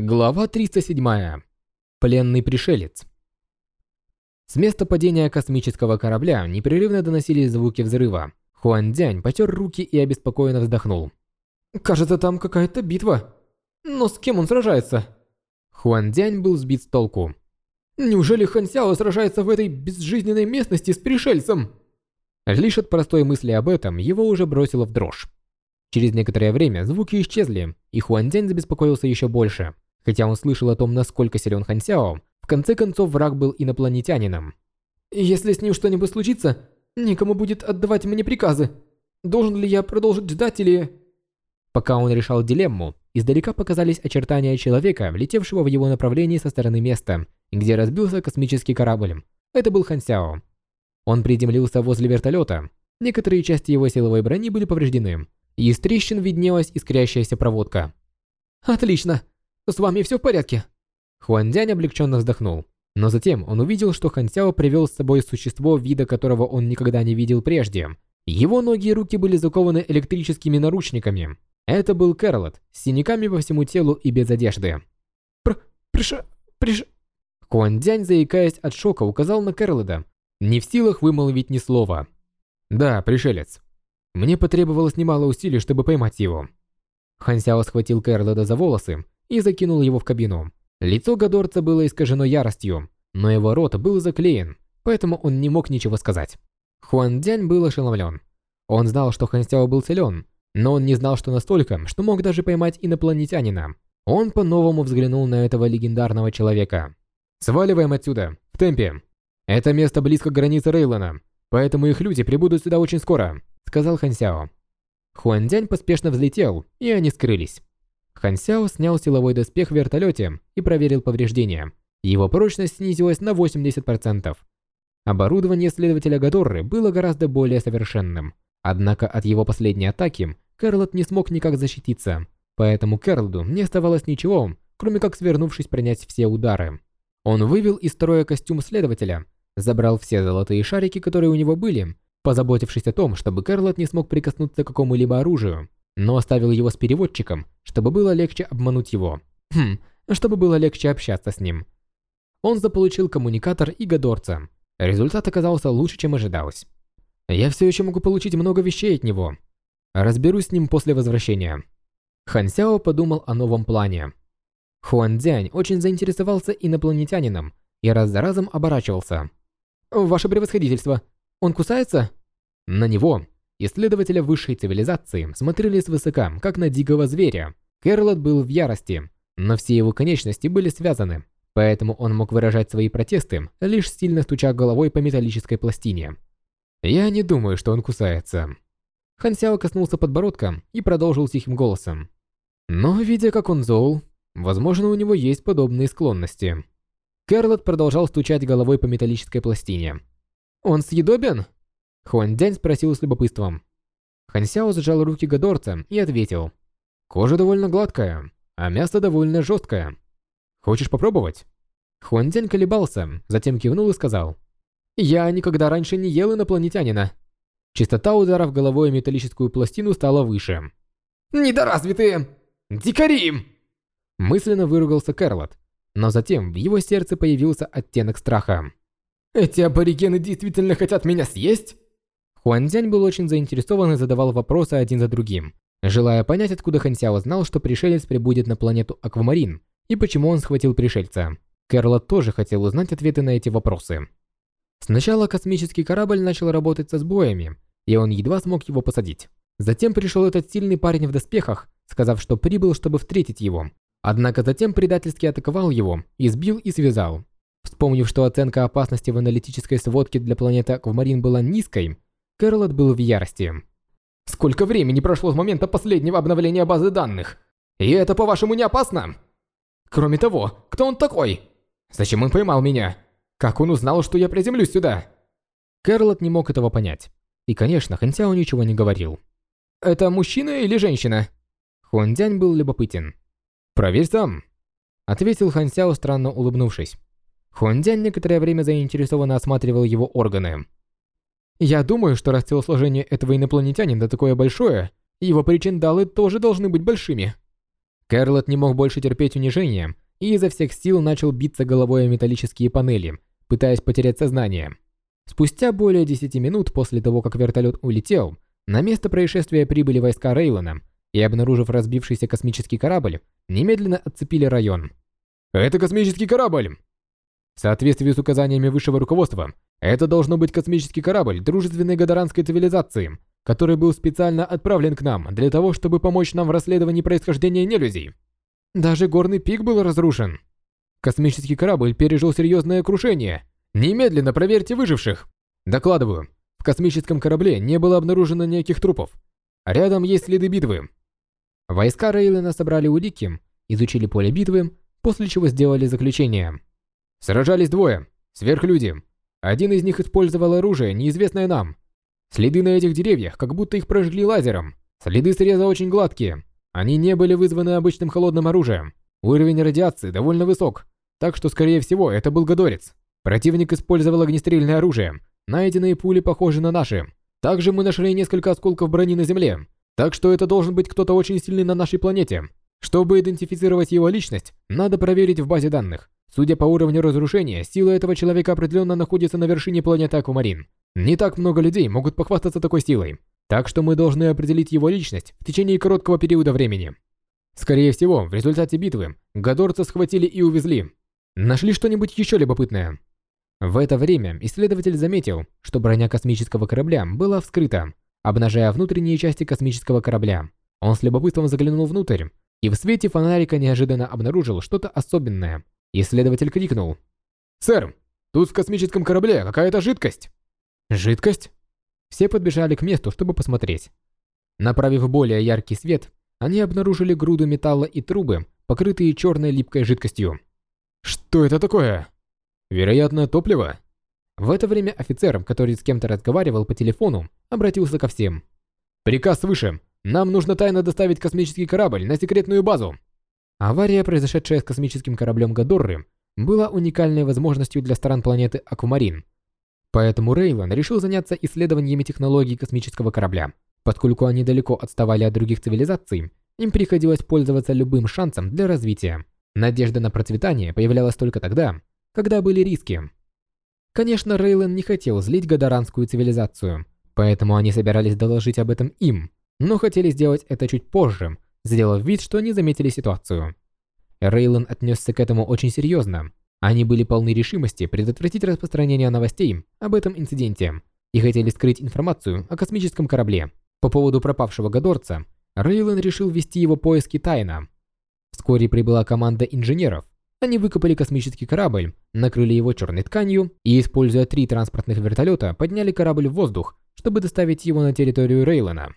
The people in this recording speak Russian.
Глава 307. Пленный пришелец. С места падения космического корабля непрерывно доносились звуки взрыва. Хуан Дянь потер руки и обеспокоенно вздохнул. «Кажется, там какая-то битва. Но с кем он сражается?» Хуан Дянь был сбит с толку. «Неужели Хан Сяо сражается в этой безжизненной местности с пришельцем?» Лишь от простой мысли об этом его уже бросило в дрожь. Через некоторое время звуки исчезли, и Хуан Дянь забеспокоился еще больше – Хотя он слышал о том, насколько силен Хан Сяо, в конце концов враг был инопланетянином. «Если с ним что-нибудь случится, никому будет отдавать мне приказы. Должен ли я продолжить ждать или...» Пока он решал дилемму, издалека показались очертания человека, летевшего в его направлении со стороны места, где разбился космический корабль. Это был Хан Сяо. Он приземлился возле вертолета. Некоторые части его силовой брони были повреждены. Из трещин виднелась искрящаяся проводка. «Отлично! С вами все в порядке?» Хуан Дянь облегченно вздохнул. Но затем он увидел, что Хан Сяо привел с собой существо, вида которого он никогда не видел прежде. Его ноги и руки были закованы электрическими наручниками. Это был Кэрлот, с синяками по всему телу и без одежды. Пр... приш... приш... Хуан Дянь, заикаясь от шока, указал на Кэрлода, не в силах вымолвить ни слова. «Да, пришелец. Мне потребовалось немало усилий, чтобы поймать его». Хан Сяо схватил Кэрлода за волосы и закинул его в кабину. Лицо Гадорца было искажено яростью, но его рот был заклеен, поэтому он не мог ничего сказать. Хуан Дянь был ошеломлен. Он знал, что Хан Сяо был силен, но он не знал, что настолько, что мог даже поймать инопланетянина. Он по-новому взглянул на этого легендарного человека. «Сваливаем отсюда, в темпе. Это место близко к границе Рейлона, поэтому их люди прибудут сюда очень скоро», — сказал Хан Сяо. Хуан Дянь поспешно взлетел, и они скрылись. Хан Сяо снял силовой доспех в вертолете и проверил повреждения. Его прочность снизилась на 80%. Оборудование следователя Гадорры было гораздо более совершенным. Однако от его последней атаки Кэрлот не смог никак защититься, поэтому Кэрлоду не оставалось ничего, кроме как свернувшись принять все удары. Он вывел из строя костюм следователя, забрал все золотые шарики, которые у него были, позаботившись о том, чтобы Кэрлот не смог прикоснуться к какому-либо оружию, но оставил его с переводчиком, чтобы было легче обмануть его. Хм, чтобы было легче общаться с ним. Он заполучил коммуникатор и Гадорца. Результат оказался лучше, чем ожидалось. Я все еще могу получить много вещей от него. Разберусь с ним после возвращения. Хан Сяо подумал о новом плане. Хуан Дзянь очень заинтересовался инопланетянином и раз за разом оборачивался. «Ваше превосходительство, он кусается?» На него Исследователя высшей цивилизации смотрели свысока, как на дикого зверя. Кэрлот был в ярости, но все его конечности были связаны, поэтому он мог выражать свои протесты, лишь сильно стуча головой по металлической пластине. «Я не думаю, что он кусается». Хан Сяо коснулся подбородка и продолжил тихим голосом. «Но, видя, как он зол, возможно, у него есть подобные склонности». Кэрлот продолжал стучать головой по металлической пластине. «Он съедобен?» Хуан Дянь спросил с любопытством. Хан Сяо сжал руки Гадорца и ответил. «Кожа довольно гладкая, а мясо довольно жесткое. Хочешь попробовать?» Хуан Дянь колебался, затем кивнул и сказал. «Я никогда раньше не ел инопланетянина». Частота ударов головой о металлическую пластину стала выше. «Недоразвитые! Дикари!» Мысленно выругался Кэрлот, но затем в его сердце появился оттенок страха. «Эти аборигены действительно хотят меня съесть?» Хуанзянь был очень заинтересован и задавал вопросы один за другим, желая понять, откуда Хан Сяо знал, что пришелец прибудет на планету Аквамарин, и почему он схватил пришельца. Кэрла тоже хотел узнать ответы на эти вопросы. Сначала космический корабль начал работать со сбоями, и он едва смог его посадить. Затем пришел этот сильный парень в доспехах, сказав, что прибыл, чтобы встретить его. Однако затем предательски атаковал его, избил и связал. Вспомнив, что оценка опасности в аналитической сводке для планеты Аквамарин была низкой, Кэрлот был в ярости. «Сколько времени прошло с момента последнего обновления базы данных? И это, по-вашему, не опасно? Кроме того, кто он такой? Зачем он поймал меня? Как он узнал, что я приземлюсь сюда?» Кэрлот не мог этого понять. И, конечно, Хэнсяо ничего не говорил. «Это мужчина или женщина?» Хуандянь был любопытен. «Проверь сам», — ответил Хансяо, странно улыбнувшись. Хуандянь некоторое время заинтересованно осматривал его органы. Я думаю, что раз телосложение этого инопланетянина такое большое, его причиндалы тоже должны быть большими. Кэрлот не мог больше терпеть унижения и изо всех сил начал биться головой о металлические панели, пытаясь потерять сознание. Спустя более 10 минут после того, как вертолет улетел, на место происшествия прибыли войска Рейлона и, обнаружив разбившийся космический корабль, немедленно отцепили район. «Это космический корабль!» В соответствии с указаниями высшего руководства, это должно быть космический корабль дружественной гадаранской цивилизации, который был специально отправлен к нам для того, чтобы помочь нам в расследовании происхождения нелюдей. Даже горный пик был разрушен. Космический корабль пережил серьезное крушение. Немедленно проверьте выживших. Докладываю, в космическом корабле не было обнаружено никаких трупов. Рядом есть следы битвы. Войска Рейлена собрали улики, изучили поле битвы, после чего сделали заключение. Сражались двое, сверхлюди. Один из них использовал оружие, неизвестное нам. Следы на этих деревьях, как будто их прожгли лазером. Следы среза очень гладкие. Они не были вызваны обычным холодным оружием. Уровень радиации довольно высок, так что, скорее всего, это был гадорец. Противник использовал огнестрельное оружие. Найденные пули похожи на наши. Также мы нашли несколько осколков брони на Земле. Так что это должен быть кто-то очень сильный на нашей планете. Чтобы идентифицировать его личность, надо проверить в базе данных. Судя по уровню разрушения, сила этого человека определенно находится на вершине планеты Аквамарин. Не так много людей могут похвастаться такой силой. Так что мы должны определить его личность в течение короткого периода времени. Скорее всего, в результате битвы Гадорца схватили и увезли. Нашли что-нибудь еще любопытное? В это время исследователь заметил, что броня космического корабля была вскрыта, обнажая внутренние части космического корабля. Он с любопытством заглянул внутрь и в свете фонарика неожиданно обнаружил что-то особенное. Исследователь крикнул. «Сэр, тут в космическом корабле какая-то жидкость!» «Жидкость?» Все подбежали к месту, чтобы посмотреть. Направив более яркий свет, они обнаружили груду металла и трубы, покрытые черной липкой жидкостью. «Что это такое?» «Вероятно, топливо?» В это время офицер, который с кем-то разговаривал по телефону, обратился ко всем. «Приказ свыше. Нам нужно тайно доставить космический корабль на секретную базу». Авария, произошедшая с космическим кораблем Гадорры, была уникальной возможностью для стран планеты Аквамарин Поэтому Рейлан решил заняться исследованиями технологий космического корабля. Поскольку они далеко отставали от других цивилизаций, им приходилось пользоваться любым шансом для развития. Надежда на процветание появлялась только тогда, когда были риски. Конечно, Рейлен не хотел злить гадаранскую цивилизацию, поэтому они собирались доложить об этом им, но хотели сделать это чуть позже, сделав вид, что не заметили ситуацию. Рейлен отнесся к этому очень серьезно они были полны решимости предотвратить распространение новостей об этом инциденте и хотели скрыть информацию о космическом корабле. По поводу пропавшего Гадорца, Рейлен решил вести его поиски тайно. Вскоре прибыла команда инженеров. Они выкопали космический корабль, накрыли его черной тканью и, используя три транспортных вертолета, подняли корабль в воздух, чтобы доставить его на территорию Рейлена.